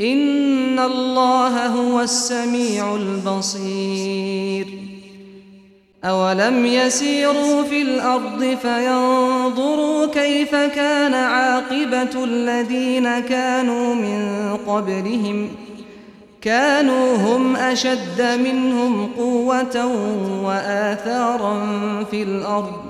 ان الله هو السميع البصير اولم يسيروا في الأرض فينظروا كيف كان عاقبه الذين كانوا من قبلهم كانوا هم اشد منهم قوه واثارا في الأرض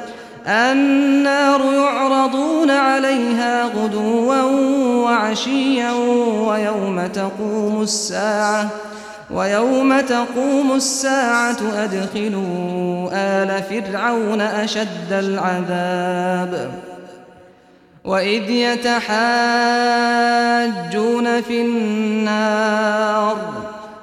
النار يعرضون عليها غدوا وعشيا ويوم تقوم الساعة ويوم تقوم الساعة أدخلوا آل فرعون أشد العذاب وإذ يتحاجون في النار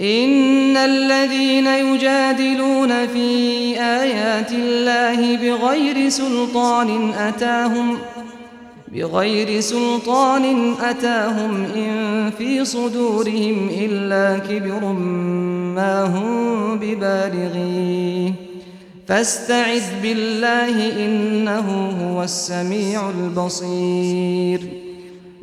ان الذين يجادلون في ايات الله بغير سلطان اتاهم بغير سلطان اتاهم ان في صدورهم الا كبر ما هم ببالغين فاستعذ بالله انه هو السميع البصير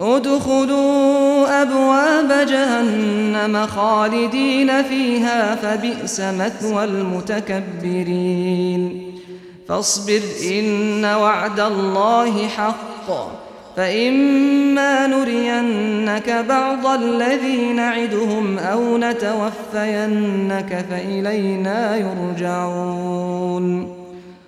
ادخلوا أبواب جهنم خالدين فيها فبئس مثوى المتكبرين. فاصبر إن وعد الله حق. فإما نرينك بعض الذي نعدهم أو نتوفينك فإلينا يرجعون.